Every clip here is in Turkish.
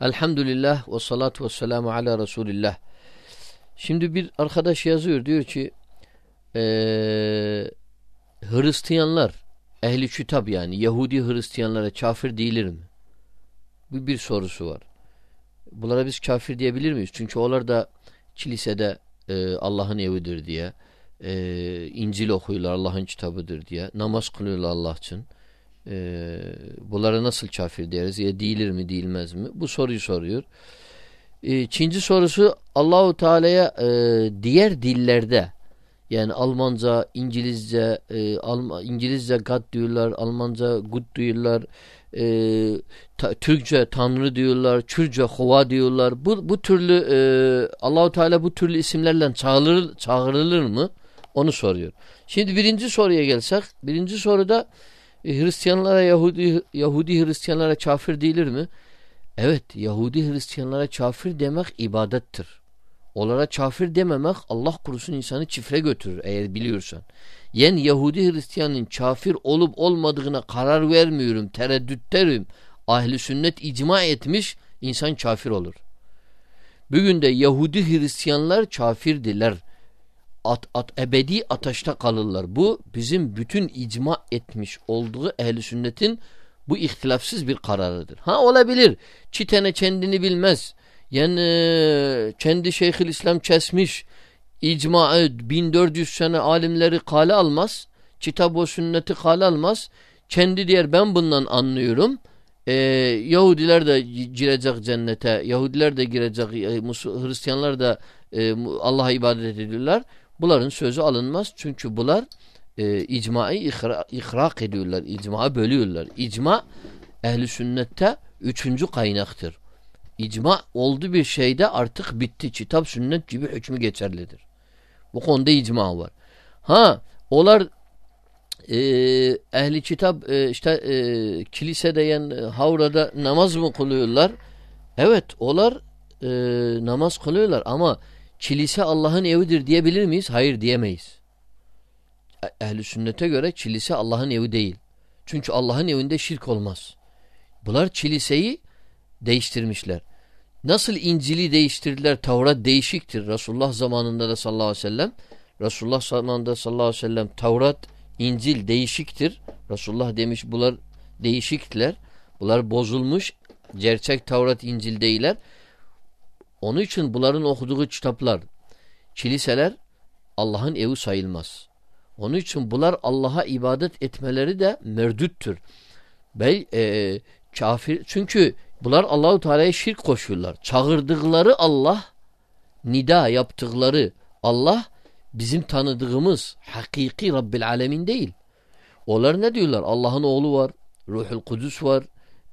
Elhamdülillah ve salatu ve selamu ala Resulillah. Şimdi bir arkadaş yazıyor diyor ki ee, Hristiyanlar ehli kitap yani Yahudi Hristiyanlara kafir değilir mi? Bu bir sorusu var. Bunlara biz kafir diyebilir miyiz? Çünkü onlar da kilisede e, Allah'ın evidir diye e, İncil okuyorlar Allah'ın kitabıdır diye namaz kılıyorlar Allah için e, bunlara nasıl kafir deriz ya değilir mi değilmez mi bu soruyu soruyor e, ikinci sorusu Allahu Teala'ya e, diğer dillerde yani Almanca, İngilizce, e, Alma, İngilizce God diyorlar, Almanca Good diyorlar, e, ta, Türkçe Tanrı diyorlar, Kürtçe Hova diyorlar. Bu bu türlü e, Allahu Teala bu türlü isimlerle çağırır, çağrılır mı? Onu soruyor. Şimdi birinci soruya gelsek, birinci soruda Hristiyanlara Yahudi Yahudi Hristiyanlara kafir değilir mi? Evet, Yahudi Hristiyanlara kafir demek ibadettir. Onlara kafir dememek Allah kurusun insanı çifre götürür eğer biliyorsan. Yen Yahudi Hristiyanın kafir olup olmadığına karar vermiyorum, tereddütterim. Ahli sünnet icma etmiş, insan kafir olur. Bugün de Yahudi Hristiyanlar kafirdiler. At, at, ebedi ateşte kalırlar. Bu bizim bütün icma etmiş olduğu ehli sünnetin bu ihtilafsız bir kararıdır. Ha olabilir. Çitene kendini bilmez. Yani e, kendi Şeyhül İslam kesmiş icma 1400 sene alimleri kale almaz. Kitap o sünneti kale almaz. Kendi diğer ben bundan anlıyorum. Ee, Yahudiler de girecek cennete. Yahudiler de girecek. E, Hristiyanlar da e, Allah'a ibadet ediyorlar. Bunların sözü alınmaz. Çünkü bunlar e, icmayı ikrak ediyorlar. İcmayı bölüyorlar. İcma ehli sünnette üçüncü kaynaktır. İcma oldu bir şeyde artık bitti. Kitap sünnet gibi hükmü geçerlidir. Bu konuda icma var. Ha olar e, ehli kitap e, işte e, kilisede yani havrada namaz mı kılıyorlar? Evet olar e, namaz kılıyorlar ama kilise Allah'ın evidir diyebilir miyiz? Hayır diyemeyiz. E, ehli sünnete göre kilise Allah'ın evi değil. Çünkü Allah'ın evinde şirk olmaz. Bunlar kiliseyi değiştirmişler. Nasıl İncil'i değiştirdiler? Tevrat değişiktir. Resulullah zamanında da sallallahu aleyhi ve sellem Resulullah zamanında sallallahu aleyhi ve sellem Tevrat, İncil değişiktir. Resulullah demiş bunlar değişiktiler. Bunlar bozulmuş. Gerçek Tevrat, İncil değiller. Onun için bunların okuduğu kitaplar, kiliseler Allah'ın evi sayılmaz. Onun için bunlar Allah'a ibadet etmeleri de merdüttür. Bey, e, kafir çünkü Bunlar Allahu Teala'ya şirk koşuyorlar. Çağırdıkları Allah, nida yaptıkları Allah bizim tanıdığımız hakiki Rabbil Alemin değil. Onlar ne diyorlar? Allah'ın oğlu var, Ruhul Kudüs var,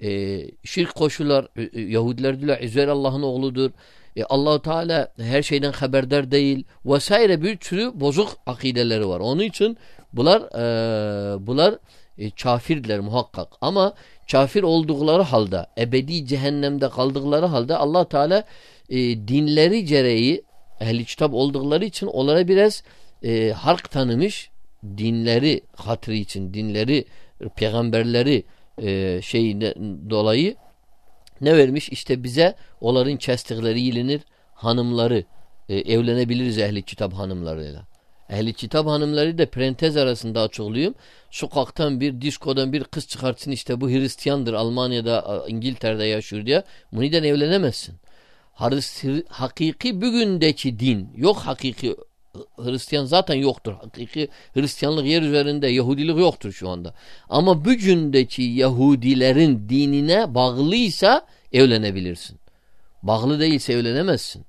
e, şirk koşular. E, Yahudiler diyorlar İzrail Allah'ın oğludur. E, Allahu Teala her şeyden haberdar değil vesaire bir sürü bozuk akideleri var. Onun için bunlar e, bunlar e, kafirdiler muhakkak. Ama kafir oldukları halde, ebedi cehennemde kaldıkları halde allah Teala e, dinleri gereği ehli kitap oldukları için onlara biraz e, hark tanımış dinleri hatırı için, dinleri, peygamberleri e, şeyinde dolayı ne vermiş? İşte bize onların kestikleri ilinir hanımları e, evlenebiliriz ehli kitap hanımlarıyla. Ehli kitap hanımları da parantez arasında açıklıyorum. Sokaktan bir diskodan bir kız çıkartsın işte bu Hristiyandır Almanya'da İngiltere'de yaşıyor diye. Buniden evlenemezsin. Hakiki bugündeki din yok hakiki Hristiyan zaten yoktur. Hakiki Hristiyanlık yer üzerinde Yahudilik yoktur şu anda. Ama bugündeki Yahudilerin dinine bağlıysa evlenebilirsin. Bağlı değilse evlenemezsin.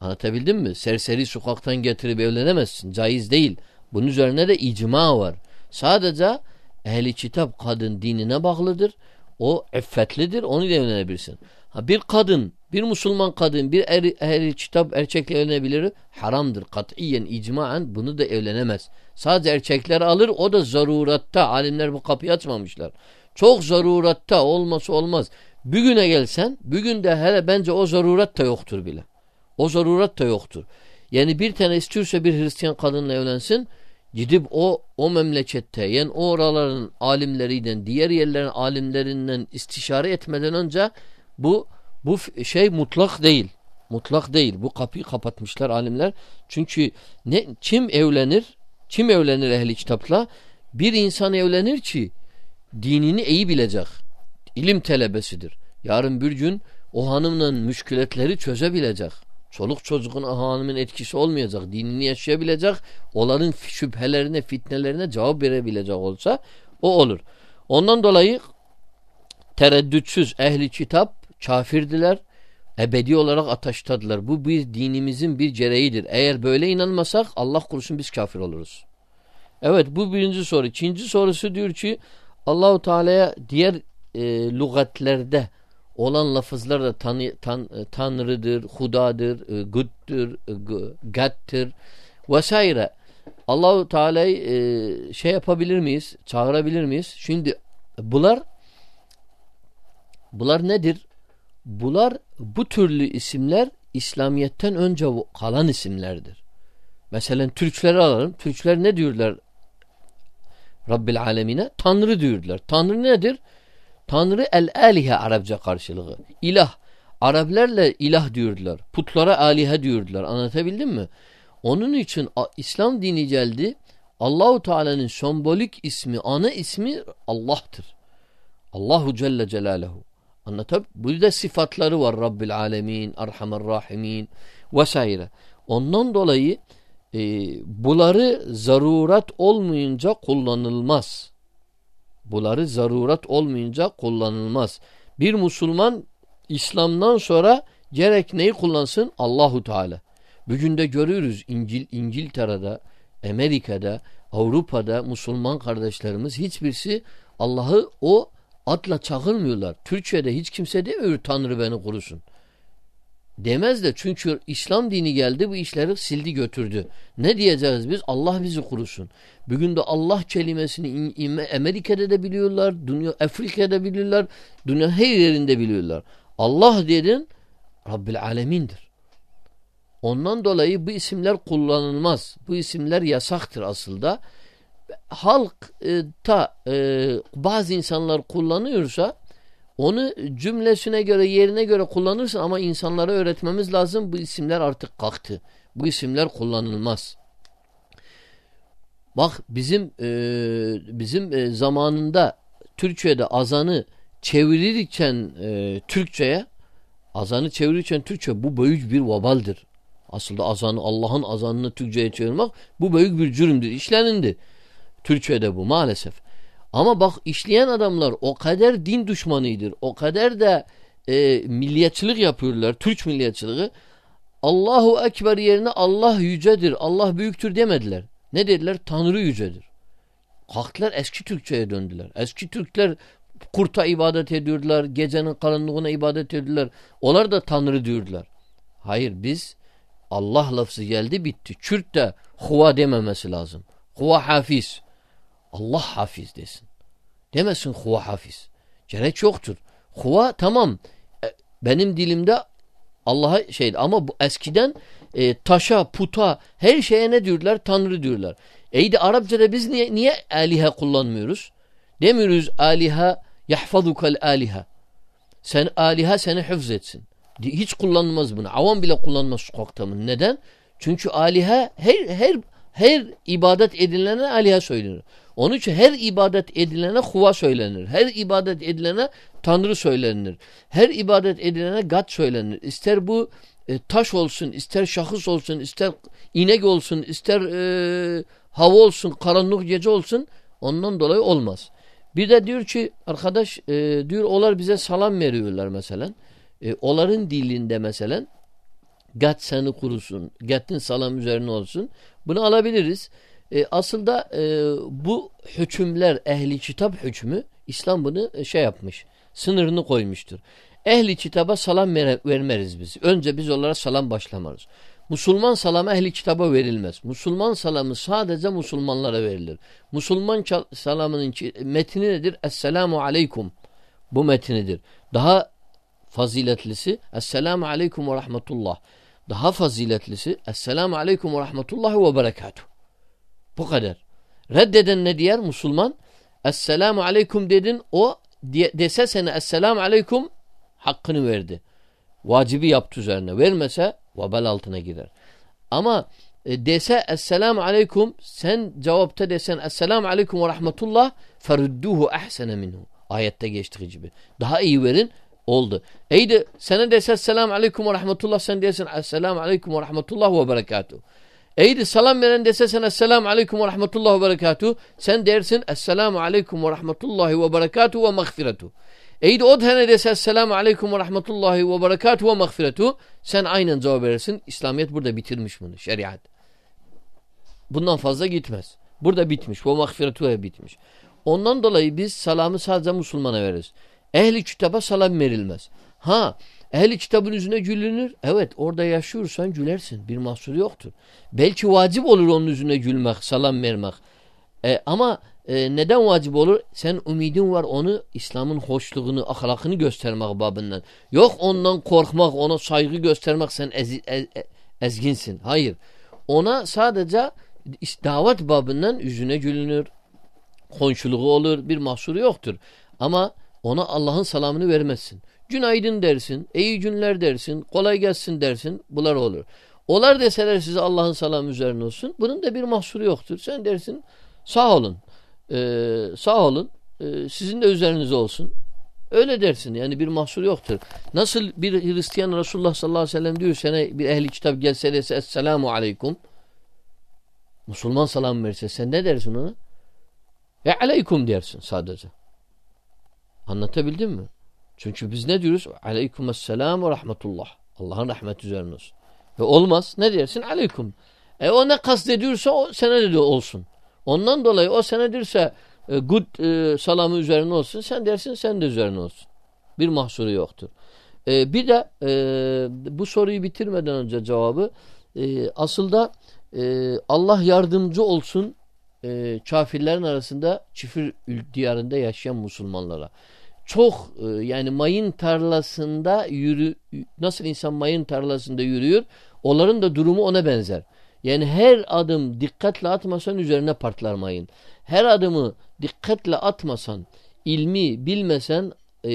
Anlatabildim mi? Serseri sokaktan getirip evlenemezsin. Caiz değil. Bunun üzerine de icma var. Sadece ehli kitap kadın dinine bağlıdır. O effetlidir. Onu ile evlenebilirsin. Ha, bir kadın, bir Müslüman kadın, bir ehli, ehli kitap erkekle evlenebilir. Haramdır. Katiyen, icmaen bunu da evlenemez. Sadece erkekler alır. O da zaruratta. Alimler bu kapıyı açmamışlar. Çok zaruratta olması olmaz. Bugüne gelsen, bugün de hele bence o zarurat da yoktur bile. O zaruret da yoktur. Yani bir tane istiyorsa bir Hristiyan kadınla evlensin gidip o o memlekette yani o oraların alimlerinden diğer yerlerin alimlerinden istişare etmeden önce bu Bu şey mutlak değil. Mutlak değil. Bu kapıyı kapatmışlar alimler. Çünkü ne kim evlenir? Kim evlenir ehli kitapla? Bir insan evlenir ki dinini iyi bilecek. İlim telebesidir. Yarın bir gün o hanımla müşkületleri çözebilecek. Çoluk çocuğun hanımın etkisi olmayacak. Dinini yaşayabilecek. Onların şüphelerine, fitnelerine cevap verebilecek olsa o olur. Ondan dolayı tereddütsüz ehli kitap kafirdiler. Ebedi olarak ateştadılar. Bu bir dinimizin bir gereğidir. Eğer böyle inanmasak Allah korusun biz kafir oluruz. Evet bu birinci soru. İkinci sorusu diyor ki Allahu Teala'ya diğer e, lügatlerde olan lafızlar da tan, tan, tanrıdır, hudadır, e, güttür, e, gattir vesaire. Allahu Teala'yı e, şey yapabilir miyiz? Çağırabilir miyiz? Şimdi bunlar bunlar nedir? Bunlar bu türlü isimler İslamiyet'ten önce kalan isimlerdir. Mesela Türkleri alalım. Türkler ne diyorlar Rabbil alemine? Tanrı diyorlar. Tanrı nedir? Tanrı el-alihe Arapça karşılığı. İlah. Araplarla ilah diyordular. Putlara alihe diyordular. Anlatabildim mi? Onun için İslam dini geldi. Allahu Teala'nın sembolik ismi, ana ismi Allah'tır. Allahu Celle Celaluhu. Anlatab? Burada sıfatları var. Rabbil Alemin, Erhamer Rahimin vesaire. Ondan dolayı e, bunları zaruret olmayınca kullanılmaz. Bunları zaruret olmayınca kullanılmaz. Bir Müslüman İslam'dan sonra gerek neyi kullansın? Allahu Teala. Bugün de görüyoruz İngil, İngiltere'de, Amerika'da, Avrupa'da Müslüman kardeşlerimiz hiçbirisi Allah'ı o adla çağırmıyorlar. Türkiye'de hiç kimse demiyor Tanrı beni korusun. Demez de çünkü İslam dini geldi bu işleri sildi götürdü. Ne diyeceğiz biz? Allah bizi kurusun. Bugün de Allah kelimesini Amerika'da da biliyorlar, dünya Afrika'da biliyorlar, dünya her yerinde biliyorlar. Allah dedin Rabbil Alemin'dir. Ondan dolayı bu isimler kullanılmaz. Bu isimler yasaktır aslında. Halk e, e, bazı insanlar kullanıyorsa onu cümlesine göre yerine göre kullanırsın ama insanlara öğretmemiz lazım. Bu isimler artık kalktı. Bu isimler kullanılmaz. Bak bizim e, bizim e, zamanında Türkçe'de azanı çevirirken e, Türkçe'ye azanı çevirirken Türkçe bu büyük bir vabaldir. Aslında azanı Allah'ın azanını Türkçe'ye çevirmek bu büyük bir cürümdür. İşlenindi. Türkçe'de bu maalesef. Ama bak işleyen adamlar o kadar din düşmanıdır. O kadar da e, milliyetçilik yapıyorlar. Türk milliyetçiliği. Allahu Ekber yerine Allah yücedir, Allah büyüktür demediler. Ne dediler? Tanrı yücedir. Kalktılar eski Türkçe'ye döndüler. Eski Türkler kurta ibadet ediyordular. Gecenin karanlığına ibadet ediyordular. Onlar da Tanrı diyordular. Hayır biz Allah lafzı geldi bitti. Kürt de huva dememesi lazım. Huva hafiz. Allah hafiz desin. Demesin huva hafiz. Gerek yoktur. Huva tamam. E, benim dilimde Allah'a şeydi ama bu eskiden e, taşa, puta her şeye ne diyorlar? Tanrı diyorlar. Eydi Arapçada biz niye, niye alihe kullanmıyoruz? Demiyoruz aliha yahfazukal aliha. Sen aliha seni hıfz etsin. Hiç kullanmaz bunu. Avam bile kullanmaz sokakta mı? Neden? Çünkü aliha her her her ibadet edilene aliha söylenir. Onun için her ibadet edilene huva söylenir. Her ibadet edilene tanrı söylenir. Her ibadet edilene gat söylenir. İster bu e, taş olsun, ister şahıs olsun, ister inek olsun, ister e, hava olsun, karanlık gece olsun ondan dolayı olmaz. Bir de diyor ki arkadaş e, diyor olar bize salam veriyorlar mesela. E, onların dilinde mesela gat seni kurusun, gatin salam üzerine olsun. Bunu alabiliriz. E, aslında e, bu hükümler ehli kitap hükmü İslam bunu e, şey yapmış. Sınırını koymuştur. Ehli kitaba salam ver, vermeriz biz. Önce biz onlara salam başlamarız. Musulman salamı ehli kitaba verilmez. Musulman salamı sadece Musulmanlara verilir. Musulman salamının metni nedir? Esselamu aleykum. Bu metnidir. Daha faziletlisi Esselamu aleykum ve rahmetullah. Daha faziletlisi Esselamu aleykum ve rahmetullah ve berekatuhu. Bu kadar. Reddeden ne diyer Müslüman? Esselamu aleyküm dedin o dese sana esselamu aleyküm hakkını verdi. Vacibi yaptı üzerine. Vermese vebal altına girer. Ama e, dese Esselamu Aleyküm sen cevapta desen Esselamu Aleyküm ve Rahmetullah ferudduhu ahsene minhu. Ayette geçtiği gibi. Daha iyi verin oldu. Eydi sana dese Esselamu Aleyküm ve Rahmetullah sen desin Esselamu Aleyküm ve Rahmetullah ve Berekatuhu. Eydi salam veren dese sen Esselamu Aleyküm ve Rahmetullah ve Berekatuhu sen dersin Esselamu Aleyküm ve Rahmetullahi ve Berekatuhu ve Mağfiretuhu. Eydi o tane dese Esselamu Aleyküm ve Rahmetullahi ve Berekatuhu ve Mağfiretuhu sen aynen cevap verirsin. İslamiyet burada bitirmiş bunu şeriat. Bundan fazla gitmez. Burada bitmiş. Ve mağfiretuhe bitmiş. Ondan dolayı biz salamı sadece Müslümana veririz. Ehli kitaba salam verilmez. Ha ehli kitabın yüzüne gülünür. Evet orada yaşıyorsan gülersin. Bir mahsur yoktur. Belki vacip olur onun yüzüne gülmek, salam vermek. E, ama e, neden vacip olur? Sen umidin var onu İslam'ın hoşluğunu, ahlakını göstermek babından. Yok ondan korkmak, ona saygı göstermek sen ez, ez, ezginsin. Hayır. Ona sadece davet babından yüzüne gülünür. Konşuluğu olur. Bir mahsuru yoktur. Ama ona Allah'ın salamını vermezsin. Günaydın dersin. iyi günler dersin. Kolay gelsin dersin. Bunlar olur. Olar deseler size Allah'ın salamı üzerine olsun. Bunun da bir mahsuru yoktur. Sen dersin sağ olun. Ee, sağ olun. Ee, sizin de üzerinize olsun. Öyle dersin. Yani bir mahsur yoktur. Nasıl bir Hristiyan Resulullah sallallahu aleyhi ve sellem diyor sana bir ehli kitap gelse dese Esselamu aleyküm. Müslüman salam verse sen ne dersin ona? Ve aleykum dersin sadece. Anlatabildim mi? Çünkü biz ne diyoruz? Aleykümesselam ve rahmetullah. Allah'ın rahmeti üzerine olsun. Ve olmaz. Ne dersin? Aleyküm. E o ne kastediyorsa o sana de olsun. Ondan dolayı o sana derse e, good e, salamı üzerine olsun. Sen dersin sen de üzerine olsun. Bir mahsuru yoktur. E, bir de e, bu soruyu bitirmeden önce cevabı e, asıl da e, Allah yardımcı olsun e, kafirlerin arasında çifir diyarında yaşayan Müslümanlara. Çok e, yani mayın tarlasında yürü nasıl insan mayın tarlasında yürüyor onların da durumu ona benzer. Yani her adım dikkatle atmasan üzerine partlar mayın. Her adımı dikkatle atmasan ilmi bilmesen e,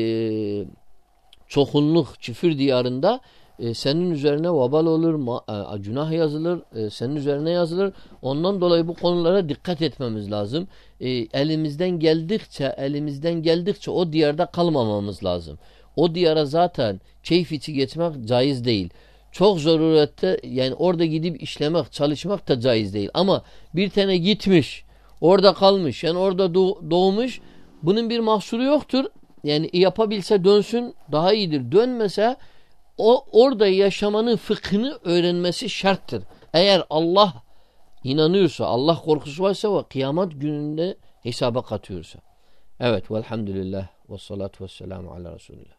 çokunluk çifir diyarında e, senin üzerine vabal olur, ma, e, günah yazılır, e, senin üzerine yazılır. Ondan dolayı bu konulara dikkat etmemiz lazım. E, elimizden geldikçe, elimizden geldikçe o diyarda kalmamamız lazım. O diyara zaten keyif içi geçmek caiz değil. Çok zarurette yani orada gidip işlemek, çalışmak da caiz değil. Ama bir tane gitmiş, orada kalmış, yani orada doğmuş, bunun bir mahsuru yoktur. Yani yapabilse dönsün daha iyidir. Dönmese o orada yaşamanın fıkhını öğrenmesi şarttır. Eğer Allah inanıyorsa, Allah korkusu varsa ve kıyamet gününde hesaba katıyorsa. Evet velhamdülillah ve salatu ve selamu ala Resulillah.